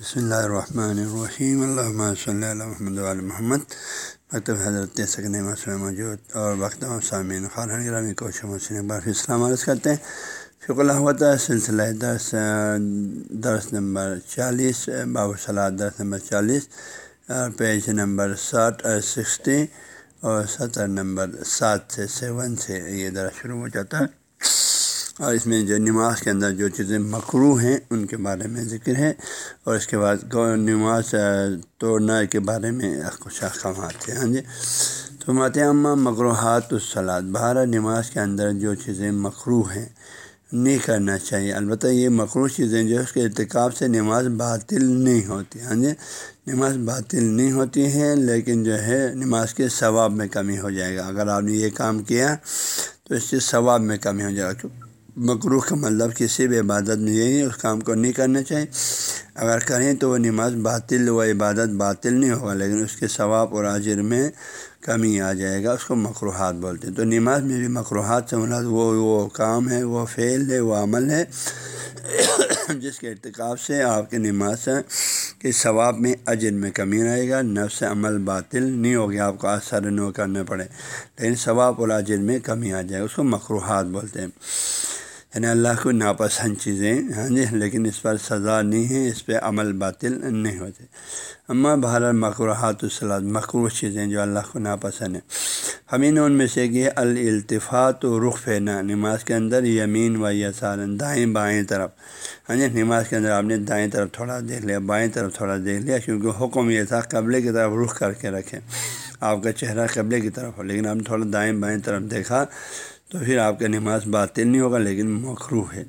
بسم اللہ الرحمن الرحیم۔ اللہ صلی اللہ محمد علیہ محمد۔ مکتب حضرت سکن مسئلہ موجود اور وقت سامعین خارن گرامی کوشش مسلم بار اسلام عرض کرتے ہیں۔ فک اللہ سلسلہ درس درس نمبر چالیس، باب صلاح، درس نمبر چالیس پیج نمبر ساٹھ سکسٹی اور ستر نمبر سات سے سیون سے یہ درس شروع ہو جاتا ہے۔ اور اس میں جو نماز کے اندر جو چیزیں مکرو ہیں، ان کے بارے میں ذکر ہے۔ اور اس کے بعد نماز توڑنا کے بارے میں کچھ احکامات ہیں ہاں جی۔ تو مات عامہ مقروحات الصلاط بہار نماز کے اندر جو چیزیں مکرو ہیں، نہیں کرنا چاہیے۔ البتہ یہ مکرو چیزیں جو اس کے ارتکاب سے نماز باطل نہیں ہوتی ہاں جی۔ نماز باطل نہیں ہوتی ہے، لیکن جو ہے، نماز کے ثواب میں کمی ہو جائے گا۔ اگر آپ نے یہ کام کیا، تو اس سے ثواب میں کمی ہو جائے گا۔ مکروح کا مطلب کسی بھی عبادت میں یہی اس کام کو نہیں کرنا چاہیے۔ اگر کریں تو وہ نماز باطل و عبادت باطل نہیں ہوگا، لیکن اس کے ثواب اور اجر میں کمی آ جائے گا، اس کو مقروحات بولتے ہیں۔ تو نماز میں بھی مقروحات سے مراد وہ وہ کام ہے، وہ فعل ہے، وہ عمل ہے۔ جس کے ارتکاب سے آپ کی نماز کے ثواب میں اجر میں کمی رہے گا۔ نفس عمل باطل نہیں ہوگی آپ کو اثر نو کرنا پڑے، لیکن ثواب اور اجر میں کمی آ جائے گا، اس کو مقروحات بولتے ہیں۔ یعنی اللہ کو ناپسند چیزیں ہاں جی لیکن اس پر سزا نہیں ہے، اس پہ عمل باطل نہیں ہوتے۔ اما بہر مقروحات الصلاح مقروع چیزیں جو اللہ کو ناپسند ہیں۔ ہمیں نے ان میں سے کہ الالتفات و رخ فینا نماز کے اندر یمین و یسار، دائیں بائیں طرف۔ ہاں جی نماز کے اندر آپ نے دائیں طرف تھوڑا دیکھ لیا، بائیں طرف تھوڑا دیکھ لیا، کیونکہ حکم یہ تھا قبلے کی طرف رخ کر کے رکھیں۔ آپ کا چہرہ قبلے کی طرف ہو، لیکن آپ نے تھوڑا دائیں بائیں طرف دیکھا۔ تو پھر آپ کا نماز باطل نہیں ہوگا، لیکن مخرو ہے۔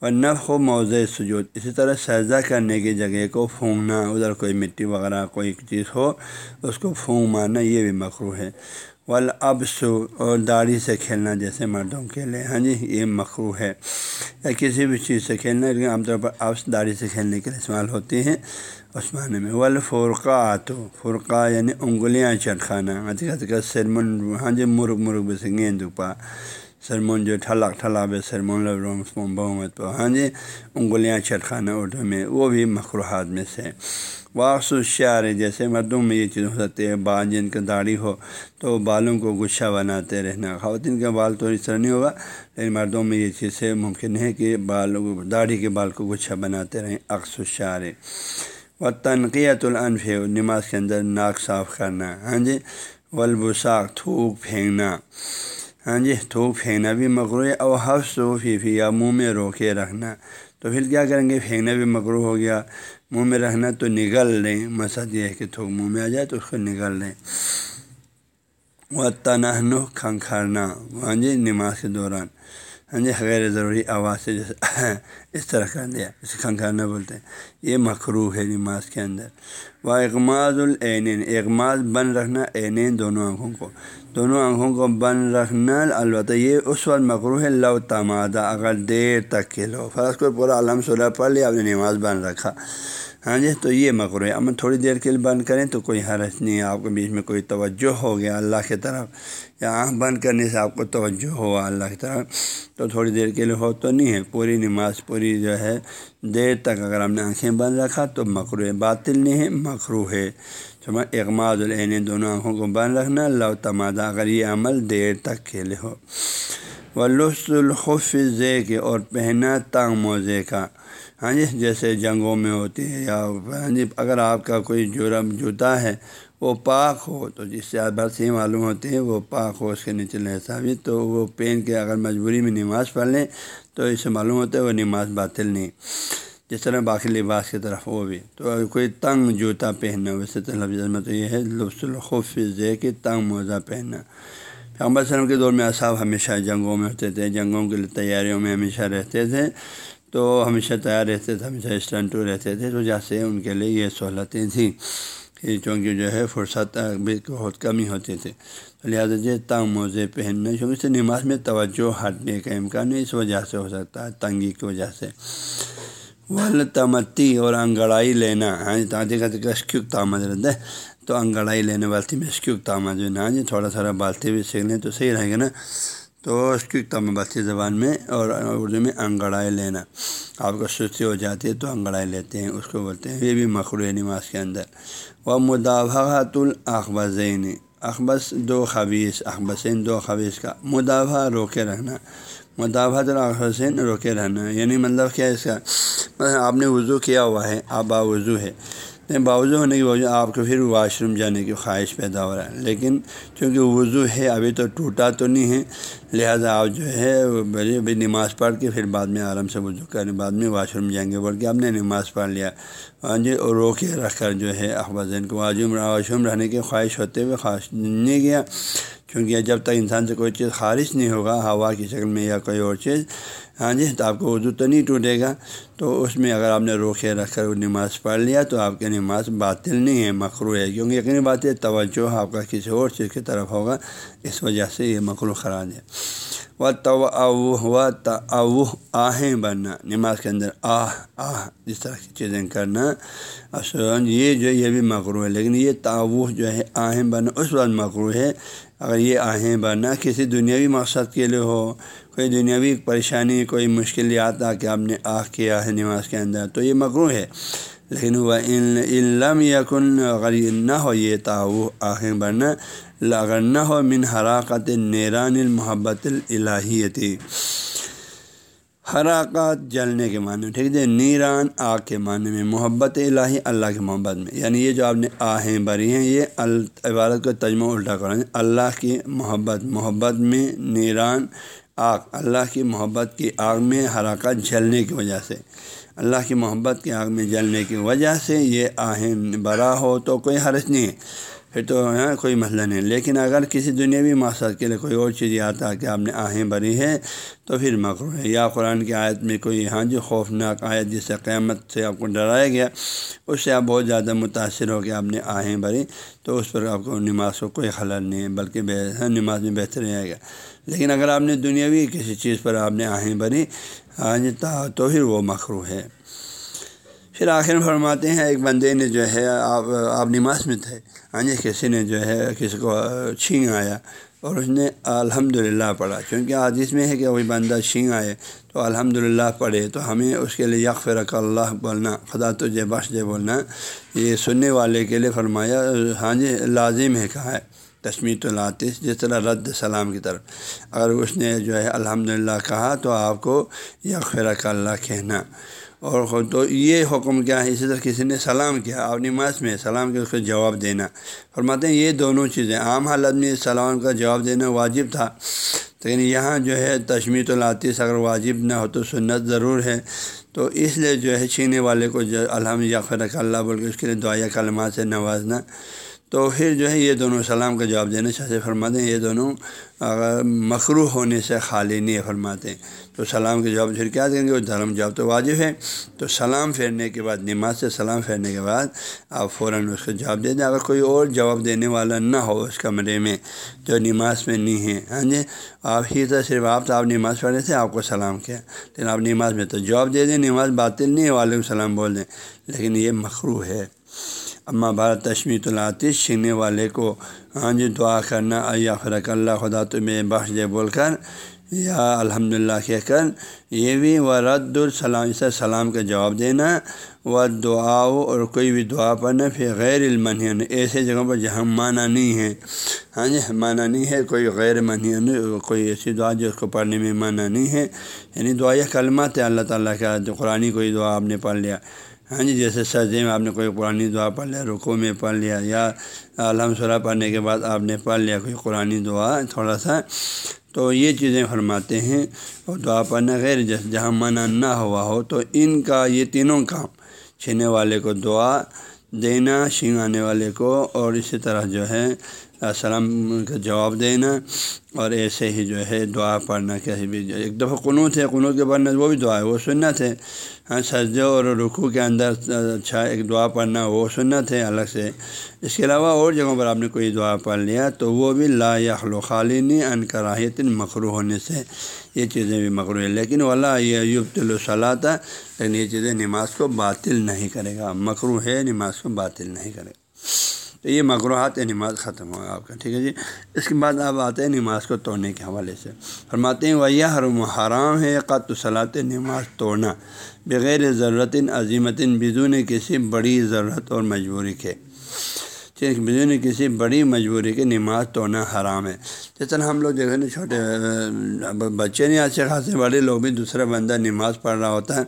اور نف ہو موضع سجود، اسی طرح سجدہ کرنے کی جگہ کو پھونکنا، ادھر کوئی مٹی وغیرہ، کوئی چیز ہو، اس کو پھونک مارنا یہ بھی مخرو ہے۔ اب سو اور داڑھی سے کھیلنا، جیسے مردوں کے لیے۔ ہاں جی یہ مخرو ہے۔ یا کسی بھی چیز سے کھیلنا لیکن عام طور پر ابس داڑھی سے کھیلنے کے لیے استعمال ہوتی ہیں۔ اس معنی میں، ول فرقہ آتو فرقہ یعنی انگلیاں چٹکھانا سرمن ہاں جی مرغ مرغ بس گیند پا۔ سرمن جو ٹھلاک ٹھلا بے سرمن بہمت پہ ہاں جی انگلیاں چٹکھانا اردو میں، وہ بھی مخروحات میں سے۔ واقس الشعر جیسے مردوں میں یہ چیز ہو سکتی ہے، بال جن کا داڑھی ہو تو بالوں کو گچھا بناتے رہنا۔ خواتین کا بال تو اس طرح نہیں ہوگا، لیکن مردوں میں یہ چیز سے ممکن ہے کہ بال داڑھی کے بال کو گچھا بناتے رہیں۔ عکس الشعر و تنقیت العنف نماز کے اندر ناک صاف کرنا ہاں جی؟ ولبساک تھوک پھینکنا ہاں جی؟ تھوک پھینکنا بھی مغرو ہے، اور حفظ و فی، یا منہ میں روکے رکھنا۔ تو پھر کیا کریں گے؟ پھینکنا بھی مغرو ہو گیا۔ منہ میں رکھنا تو نگل لیں مسد یہ ہے کہ تھوک منہ میں آ جائے تو اس کو نگل لیں۔ و تنہن کھنکھارنا ہاں جی؟ نماز کے دوران۔ ہاں جی غیر ضروری آواز سے جیسے اس طرح کر دیا اسے کھنکھارنا بولتے۔ ہیں یہ مخرو ہے نماز کے اندر۔ وہ اقماز العین اقماز بند رکھنا عینین دونوں آنکھوں کو۔ دونوں آنکھوں کو بند رکھنا البتہ یہ اس وقت مکرو ہے، لو تمادہ اگر دیر تک کے لو۔ فرض کو پورا علم صلاح پڑھ لیا، آپ نے نماز بند رکھا۔ ہاں جی تو یہ مکرو ہے۔ امن تھوڑی دیر کے لیے بند کریں تو کوئی حرج نہیں ہے۔ آپ کے بیچ میں کوئی توجہ ہو گیا اللہ کی طرف، یا آنکھ بند کرنے سے آپ کو توجہ ہوا اللہ کی طرف، تو تھوڑی دیر کے لیے ہو تو نہیں ہے۔ پوری نماز پوری جو ہے، دیر تک اگر ہم نے آنکھیں بند رکھا تو مکرو ہے باطل نہیں ہے مکرو ہے۔ میں اقماد العین دونوں آنکھوں کو بند رکھنا لو تمادہ اگر یہ عمل دیر تک کے لیے ہو۔ وہ لطف الخف کے اور پہنا تنگ موزے کا۔ ہاں جی جیسے جنگوں میں ہوتی ہے یا ہاں جی اگر آپ کا کوئی جرم جوتا ہے، وہ پاک ہو، تو جس سے آپ بات ہی معلوم ہوتی ہے وہ پاک ہو، اس کے نیچے ثابت تو وہ پہن کے اگر مجبوری میں نماز پڑھ لیں، تو اس سے معلوم ہوتا ہے وہ نماز باطل نہیں جس طرح باقی لباس کی طرف وہ بھی۔ تو کوئی تنگ جوتا پہننا ویسے تو لفظ میں تو یہ ہے لطف الخوف ہے کہ تنگ موزہ پہننا۔ پیغمبر وسلم کے دور میں اصحاب ہمیشہ جنگوں میں ہوتے تھے، جنگوں کے لیے تیاریوں میں ہمیشہ رہتے تھے۔ تو ہمیشہ تیار رہتے تھے، ہمیشہ اسٹنٹو رہتے تھے تو جیسے ان کے لیے یہ سہولتیں تھیں کہ چونکہ جو ہے فرصت بھی بہت کمی ہوتی تھی۔ تو لہٰذا جو تنگ موزے پہننا کیونکہ سے نماز میں توجہ ہٹنے کا امکان اس وجہ سے ہو سکتا ہے، تنگی کی وجہ سے۔ ول تمتی اور انگڑائی لینا ہاں جی کا شکیوک تامد رہتا ہے۔ تو انگڑائی لینے بالتی میں شکیوک تامد جو نا جی تھوڑا تھوڑا بالتی بھی سیکھ لیں تو صحیح رہے گا نا۔ تو اس کی بچی زبان میں اور اردو میں انگڑائی لینا۔ آپ کو سستی ہو جاتی ہے تو انگڑائی لیتے ہیں، اس کو بولتے ہیں۔ یہ بھی مخرو نماز کے اندر۔ وہ مدافعت الاخبزین اخبص دو خبیص اخبصین دو خبیص کا۔ مدافع روکے رہنا۔ مدافعت الاخبصین روکے رہنا۔ یعنی مطلب کیا اس کا؟ مثلا آپ نے وضو کیا ہوا ہے، آپ با وضو ہے۔ باوضو ہونے کی وجہ آپ کو پھر واش روم جانے کی خواہش پیدا ہو رہا ہے۔ لیکن چونکہ وضو ہے، ابھی تو ٹوٹا تو نہیں ہے، لہٰذا آپ جو ہے ابھی نماز پڑھ کے پھر بعد میں آرام سے وضو کریں، بعد میں واش روم جائیں گے۔ بول کے آپ نے نماز پڑھ لیا ہاں جی اور رو کے رکھ کر جو ہے اخبار کو واجم واش روم رہنے کی خواہش ہوتے ہوئے خواہش نہیں گیا۔ کیونکہ جب تک انسان سے کوئی چیز خارج نہیں ہوگا، ہوا کی شکل میں یا کوئی اور چیز ہاں جی تو آپ کو اردو تو نہیں ٹوٹے گا۔ تو اس میں اگر آپ نے روکے رکھ کر نماز پڑھ لیا، تو آپ کی نماز باطل نہیں ہے مخرو ہے۔ کیونکہ یقینی بات ہے، توجہ آپ کا کسی اور چیز کی طرف ہوگا، اس وجہ سے یہ مخرو خراج ہے۔ و تو و تو آہیں بننا نماز کے اندر آہ آہ، جس طرح کی چیزیں کرنا۔ یہ جو یہ بھی مغرو ہے، لیکن یہ تعوح جو ہے آہیں بننا اس وقت مغرو ہے۔ اگر یہ آہیں بننا کسی دنیاوی مقصد کے لیے ہو کوئی دنیاوی پریشانی، کوئی مشکلات آ کہ آپ نے آہ کیا ہے نماز کے اندر، تو یہ مغرو ہے۔ لیکن وہ علم یقن اگر نہ ہو یہ تعو آہیں بننا اگر نہ ہو من حراکت نیران المحبت الہیتی حراکات جلنے کے معنی، ٹھیک ہے، نیران آگ کے معنی میں، محبت الہی اللہ کے محبت میں۔ یعنی یہ جو آپ نے آہیں بری ہیں، یہ عبارت کو تجمہ الٹا کریں اللہ کی محبت محبت میں نیران آگ، اللہ کی محبت کی آگ میں حرکت جلنے کی وجہ سے۔ اللہ کی محبت کی آگ میں جلنے کی وجہ سے یہ آہیں بڑا ہو تو کوئی حرج نہیں ہے۔ پھر تو ہاں کوئی مسئلہ نہیں۔ لیکن اگر کسی دنیاوی مقصد کے لیے کوئی اور چیز آتا کہ آپ نے آہیں بری ہے تو پھر مکرو ہے۔ یا قرآن کی آیت میں کوئی ہاں جو خوفناک آیت جس سے قیامت سے آپ کو ڈرایا گیا، اس سے آپ بہت زیادہ متاثر ہو کہ آپ نے آہیں بھری تو اس پر آپ کو نماز کو کوئی خلل نہیں ہے بلکہ ہاں، نماز میں بہتر رہے گا۔ لیکن اگر آپ نے دنیاوی کسی چیز پر آپ نے آہیں بھری ہاں جی تو پھر وہ مخرو ہے۔ پھر آخر میں فرماتے ہیں، ایک بندے نے جو ہے، آپ آپ نماز میں تھے ہاں جی کسی نے جو ہے، کسی کو چھین آیا اور اس نے الحمد للہ پڑھا۔ کیونکہ آج اس میں ہے کہ وہی بندہ چھین آئے تو الحمد للہ پڑھے تو ہمیں اس کے لیے یکف رق اللہ بولنا، خدا تجھے بخش دے بولنا۔ یہ سننے والے کے لیے فرمایا ہاں جی لازم ہے، کہا ہے تشمیت العاطف جس طرح رد سلام کی طرف۔ اگر اس نے جو ہے الحمد للہ کہا تو آپ کو یکف رق اللہ کہنا۔ اور تو یہ حکم کیا ہے؟ اسی طرح کسی نے سلام کیا، آپ نماز میں سلام کے اس کو جواب دینا۔ فرماتے ہیں یہ دونوں چیزیں، عام حالت میں سلام کا جواب دینا واجب تھا، لیکن یہاں جو ہے تشمیت العاطف اگر واجب نہ ہو تو سنت ضرور ہے۔ تو اس لیے جو ہے چھینے والے کو جو الحمد یقر اللہ بول کے اس کے لیے دعائیہ کلمات سے نوازنا۔ تو پھر جو ہے یہ دونوں سلام کا جواب دینا چاہتے فرماتے ہیں، یہ دونوں اگر مخرو ہونے سے خالی نہیں فرماتے۔ ہیں تو سلام کے جواب پھر کیا دیں گے؟ وہ دھرم جواب تو واجب ہے۔ تو سلام پھیرنے کے بعد، نماز سے سلام پھیرنے کے بعد آپ فوراً اس کو جواب دے دیں۔ اگر کوئی اور جواب دینے والا نہ ہو اس کمرے میں جو نماز میں نہیں ہے ہاں جی؟ آپ ہی تو صرف آپ تو آپ نماز پڑھے تھے، آپ کو سلام کیا۔ لیکن آپ نماز میں تو جواب دے دیں، نماز باطل نہیں ہے، وعلیکم السلام بول دیں۔ لیکن یہ مخرو ہے۔ اما بھارت تشمیت العطش چھیننے والے کو ہاں جی دعا کرنا یا فرق اللہ، خدا تمہیں بخش دے، بول کر، یا الحمد للہ کہہ کر، یہ بھی و رد السلام سے سلام کا جواب دینا و دعاؤ اور کوئی بھی دعا پڑھنا پھر غیر المن یعنی ایسے جگہوں پر جہاں معنی نہیں ہے۔ ہاں جی معنی نہیں ہے کوئی غیر منہین یعنی کوئی ایسی دعا جو اس کو پڑھنے میں معنی نہیں ہے۔ یعنی دعا یہ کلمات ہے، اللہ تعالیٰ کا، جو قرآن کوئی دعا آپ نے پڑھ لیا۔ ہاں جی جیسے سجدے میں آپ نے کوئی قرآن دعا پڑھ لیا رکو میں پڑھ لیا، یا الحمد للہ پڑھنے کے بعد آپ نے پڑھ لیا کوئی قرآن دعا، تھوڑا سا، تو یہ چیزیں فرماتے ہیں۔ اور دعا پڑھنا غیر جیسے جہاں منع نہ ہوا ہو، تو ان کا، یہ تینوں کام، چھینے والے کو دعا دینا آنے والے کو اور اسی طرح جو ہے، السلام کا جواب دینا اور ایسے ہی جو ہے دعا پڑھنا، کہیں بھی جو، ایک دفعہ قنوت ہے قنوت کے پڑھنا وہ بھی دعا ہے، وہ سنت ہے ہاں سجدے اور رخو کے اندر اچھا ایک دعا پڑھنا، وہ سنت ہے الگ سے۔ اس کے علاوہ اور جگہوں پر آپ نے کوئی دعا پڑھ لیا تو وہ بھی لا یخل خالین ان کراہیت مخرو ہونے سے۔ یہ چیزیں بھی مغرو ہیں۔ لیکن والا یہ یوبت الصلاح لیکن یہ چیزیں نماز کو باطل نہیں کرے گا۔ مکرو ہے، نماز کو باطل نہیں کرے گا۔ تو یہ مغروحات نماز ختم ہوگا آپ کا، ٹھیک ہے جی؟ اس کے بعد آپ آتے ہیں نماز کو توڑنے کے حوالے سے۔ فرماتے ہیں وہ یہ حرم حرام ہے قط صلاحت نماز توڑنا۔ بغیر ضرورت عظیمت بزون کسی بڑی ضرورت اور مجبوری کے۔ بدون کسی بڑی مجبوری کی نماز توڑنا حرام ہے۔ جس طرح ہم لوگ دیکھیں نا چھوٹے بچے نہیں اچھے خاصے بڑے لوگ بھی دوسرا بندہ نماز پڑھ رہا ہوتا ہے،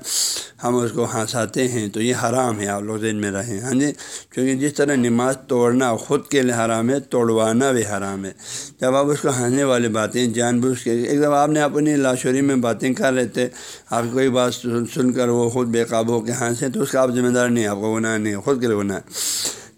ہم اس کو ہنساتے ہیں تو یہ حرام ہے، آپ لوگ دن میں رہیں۔ ہاں جی؟ کیونکہ جس طرح نماز توڑنا خود کے لیے حرام ہے، توڑوانا بھی حرام ہے۔ جب آپ اس کو ہنسنے والی باتیں، جان بوجھ کے، ایک دفعہ آپ نے اپنی لاشوری میں باتیں کر رہے تھے آپ کوئی بات سن کر وہ خود بے قابو ہو کے ہنسیں، تو اس کا آپ ذمہ دار نہیں، آپ کو گناہ نہیں، خود کے لیے گناہ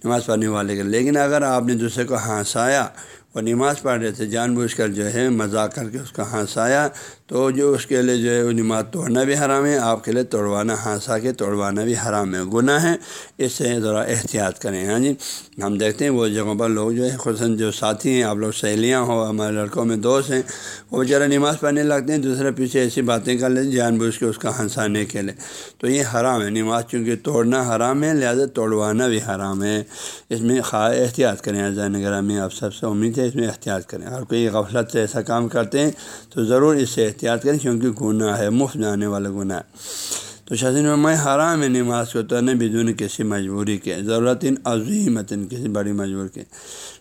نماز پڑھنے والے کے لیکن اگر آپ نے دوسرے کو ہنسایا وہ نماز پڑھ رہے تھے، جان بوجھ کر جو ہے مذاق کر کے اس کو ہنسایا تو جو اس کے لیے جو ہے وہ نماز توڑنا بھی حرام ہے، آپ کے لیے توڑوانا ہاں، ہنسا کے توڑوانا بھی حرام ہے، گناہ ہے، اس سے ذرا احتیاط کریں ہاں جی؟ ہم دیکھتے ہیں وہ جگہوں پر لوگ جو ہے خصاً جو ساتھی ہیں، آپ لوگ سہیلیاں ہوں ہمارے لڑکوں میں دوست ہیں، وہ بیچارہ نماز پڑھنے لگتے ہیں، دوسرے پیچھے ایسی باتیں کر لیتے جان بوجھ کے اس کا ہنسانے کے لیے۔ تو یہ حرام ہے، نماز چونکہ توڑنا حرام ہے، لہٰذا توڑوانا بھی حرام ہے۔ اس میں خواہ احتیاط کریں زین گرامی آپ سب سے امید ہے اس میں احتیاط کریں۔ اگر کوئی غفلت سے ایسا کام کرتے ہیں تو ضرور اس سے احتیاط کریں کیونکہ گناہ ہے، مفت جانے والا گناہ ہے۔ تو شاذین میں حرام ہے نماز کو تو بدون کسی مجبوری کے ضرورت عظیمت کسی بڑی مجبور کے۔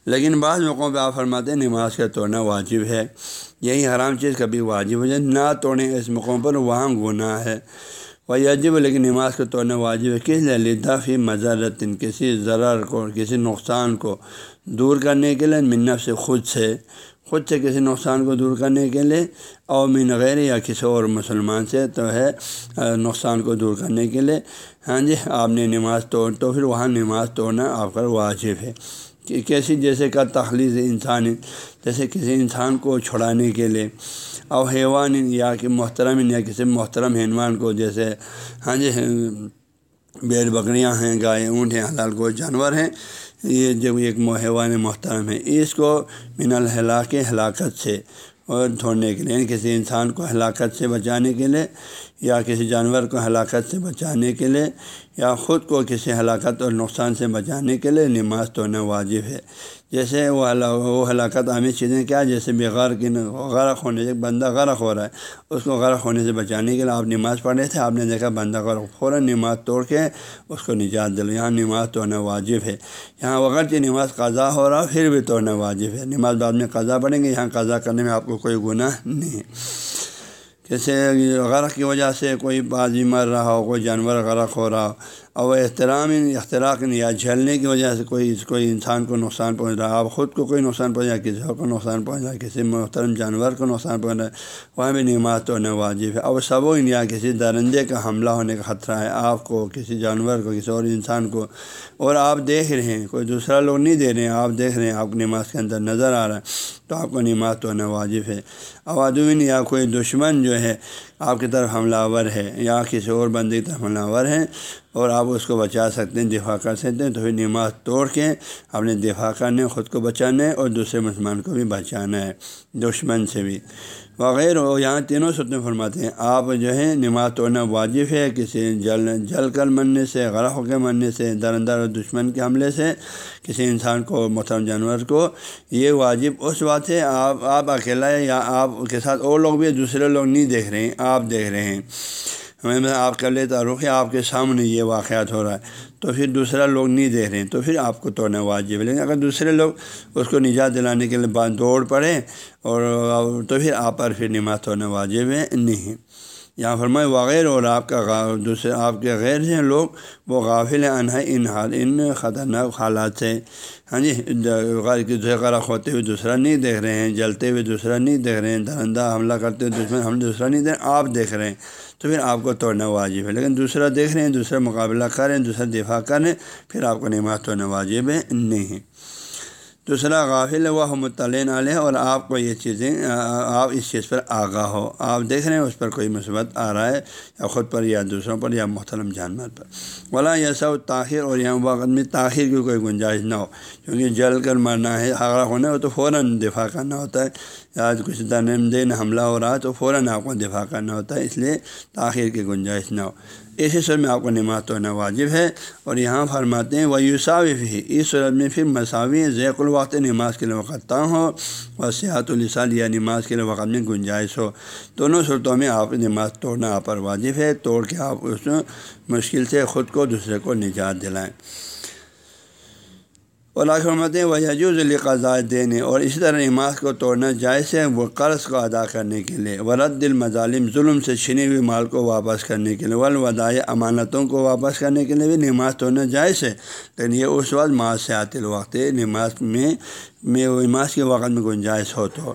لیکن بعض موقعوں پہ آپ فرماتے ہیں، نماز کا توڑنا واجب ہے۔ یہی حرام چیز کبھی واجب ہو جائے، نہ توڑیں اس موقعوں پر، وہاں گناہ ہے۔ وہ عجیب لیکن نماز کو توڑنا واجب ہے۔ کس لیے لدہ فی مذرت کسی ضرر کو، کسی نقصان کو دور کرنے کے لیے منف سے خود سے۔ خود سے کسی نقصان کو دور کرنے کے لیے، اور من غیر یا کسی اور مسلمان سے تو ہے نقصان کو دور کرنے کے لیے۔ ہاں جی آپ نے نماز توڑ تو پھر وہاں نماز توڑنا آپ کا واجب ہے۔ کہ کیسی جیسے کا تخلیص انسان، جیسے کسی انسان کو چھڑانے کے لیے، اور حیوان یا کہ محترم یا کسی محترم حیوان کو جیسے ہاں جی بیل بکریاں ہیں، گائے، اونٹ ہیں، حلال کو جانور ہیں یہ جو ایک حیوان محترم ہے۔ اس کو من الحلاق ہلاکت سے اور دھونے کے لیے یعنی کسی انسان کو ہلاکت سے بچانے کے لیے یا کسی جانور کو ہلاکت سے بچانے کے لیے یا خود کو کسی ہلاکت اور نقصان سے بچانے کے لیے نماز توڑنا واجب ہے۔ جیسے وہ وہ ہلاکت عامر چیزیں کیا، جیسے بغیر کی غرق ہونے سے بندہ غرق ہو رہا ہے، اس کو غرق ہونے سے بچانے کے لیے آپ نماز پڑھ رہے تھے، آپ نے دیکھا بندہ غرق فوراً نماز توڑ کے اس کو نجات دل یہاں نماز توڑنا واجب ہے۔ یہاں وغیرہ کی نماز قضا ہو رہا، پھر بھی توڑنا واجب ہے۔ نماز بعد میں قضا پڑھیں گے، یہاں قضا کرنے میں آپ کو کوئی گناہ نہیں ہے۔ جیسے غرق کی وجہ سے کوئی بازی مر رہا ہو، کوئی جانور غرق ہو رہا ہو اور احترام اختراق یا جھلنے کی وجہ سے کوئی کوئی انسان کو نقصان پہنچ رہا ہے۔ آپ خود کو کوئی نقصان پہنچا کسی کو نقصان پہنچا کسی محترم جانور کو نقصان پہنچ رہا ہے، وہاں بھی نماز توڑنا واجب ہے۔ اور سب یا کسی درندے کا حملہ ہونے کا خطرہ ہے۔ آپ کو، کسی جانور کو، کسی اور انسان کو۔ اور آپ دیکھ رہے ہیں، کوئی دوسرا لوگ نہیں دے رہے ہیں۔ آپ دیکھ رہے ہیں، آپ نماز کے اندر نظر آ رہا ہے۔ تو آپ کو نماز توڑنا واجب ہے۔ اوادین یا کوئی دشمن جو ہے آپ کی طرف حملہ آور ہے یا کسی اور بندے کی طرف حملہ آور ہے اور آپ اس کو بچا سکتے ہیں، دفاع کر سکتے ہیں، تو پھر نماز توڑ کے اپنے دفاع کرنے خود کو بچانا ہے اور دوسرے مسلمان کو بھی بچانا ہے، دشمن سے بھی۔ وغیرہ یہاں تینوں ستنے فرماتے ہیں، آپ جو ہے نماز توڑنا واجب ہے، کسی جل جل کر مرنے سے، غرق ہو کے مرنے سے، در اندر اور دشمن کے حملے سے، کسی انسان کو، محترم جانور کو، یہ واجب اس بات ہے، آپ آپ اکیلا ہے یا آپ کے ساتھ اور لوگ بھی دوسرے لوگ نہیں دیکھ رہے ہیں، آپ دیکھ رہے ہیں۔ ہمیں آپ کر لیتا رخ آپ کے سامنے یہ واقعات ہو رہا ہے۔ تو پھر دوسرا لوگ نہیں دیکھ رہے ہیں۔ تو پھر آپ کو توڑنا واجب ہے۔ لیکن اگر دوسرے لوگ اس کو نجات دلانے کے لیے بعد دوڑ پڑے اور تو پھر آپ پر پھر نماز توڑنا واجب ہے نہیں۔ یہاں فرمائے، وغیر اور آپ کا دوسرے آپ کے غیر ہیں لوگ، وہ غافل انہا، ان حال، ان خطرناک حالات سے۔ ہاں جی دوسرے غرق ہوتے ہوئے دوسرا نہیں دیکھ رہے ہیں، جلتے ہوئے دوسرا نہیں دیکھ رہے ہیں درندہ حملہ کرتے ہوئے دشمن ہم دوسرا نہیں دیکھ آپ دیکھ رہے ہیں۔ تو پھر آپ کو توڑنا واجب ہے۔ لیکن دوسرا دیکھ رہے ہیں، دوسرا مقابلہ کریں دوسرا دفاع کریں پھر آپ کو نماز توڑنا واجب ہے، نہیں دوسرا، غافل وہ مطلع علیہ، اور آپ کو یہ چیزیں، آپ اس چیز پر آگاہ ہو۔ آپ دیکھ رہے ہیں، اس پر کوئی مثبت آ رہا ہے، یا خود پر، یا دوسروں پر، یا محترم جانور پر۔ ولا یہ سب تاخیر اور یہاں وقت میں تاخیر کی کوئی گنجائش نہ ہو۔ کیونکہ جل کر مرنا ہے، آگاہ ہونا ہو تو فوراً دفاع کرنا ہوتا ہے۔ آج کچھ درم دین حملہ ہو رہا ہے تو فوراً آپ کو دفاع کرنا ہوتا ہے، اس لیے تاخیر کی گنجائش نہ ہو۔ اسی صورت میں آپ کو نماز توڑنا واجب ہے اور یہاں فرماتے ہیں وہ یوساوی بھی اس صورت میں پھر مساوی ذیق الوقت نماز کے لیے وقت طا ہو اور صحت الصال یا نماز کے لیے وقت میں گنجائش ہو۔ دونوں صورتوں میں آپ نماز توڑنا آپ پر واجب ہے، توڑ کے آپ اس مشکل سے خود کو دوسرے کو نجات دلائیں۔ اور فرماتے ہیں وہ یجوز القضاء دینے اور اسی طرح نماز کو توڑنا جائز ہے وہ قرض کو ادا کرنے کے لیے۔ ورد دل مظالم ظلم سے چھنی ہوئی مال کو واپس کرنے کے لیے۔ ولودائے امانتوں کو واپس کرنے کے لیے بھی نماز توڑنا جائز ہے۔ لیکن یہ اس وقت معاشیات سے الوقت نماز میں میں نماز کے وقت میں گنجائش ہو تو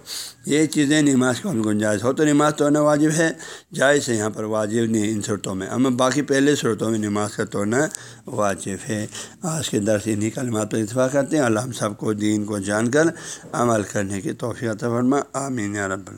یہ چیزیں نماز کو گنجائز گنجائش ہو تو نماز توڑنا واجب ہے، جائز ہے، یہاں پر واجب نہیں ان صورتوں میں۔ ہمیں باقی پہلے صورتوں میں نماز کا توڑنا واجب ہے۔ آج کے درس انہیں کلمات پر اتفاق کرتے ہیں۔ اللہ ہم سب کو دین کو جان کر عمل کرنے کی توفیع فرما۔ آمین رب